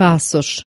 passos.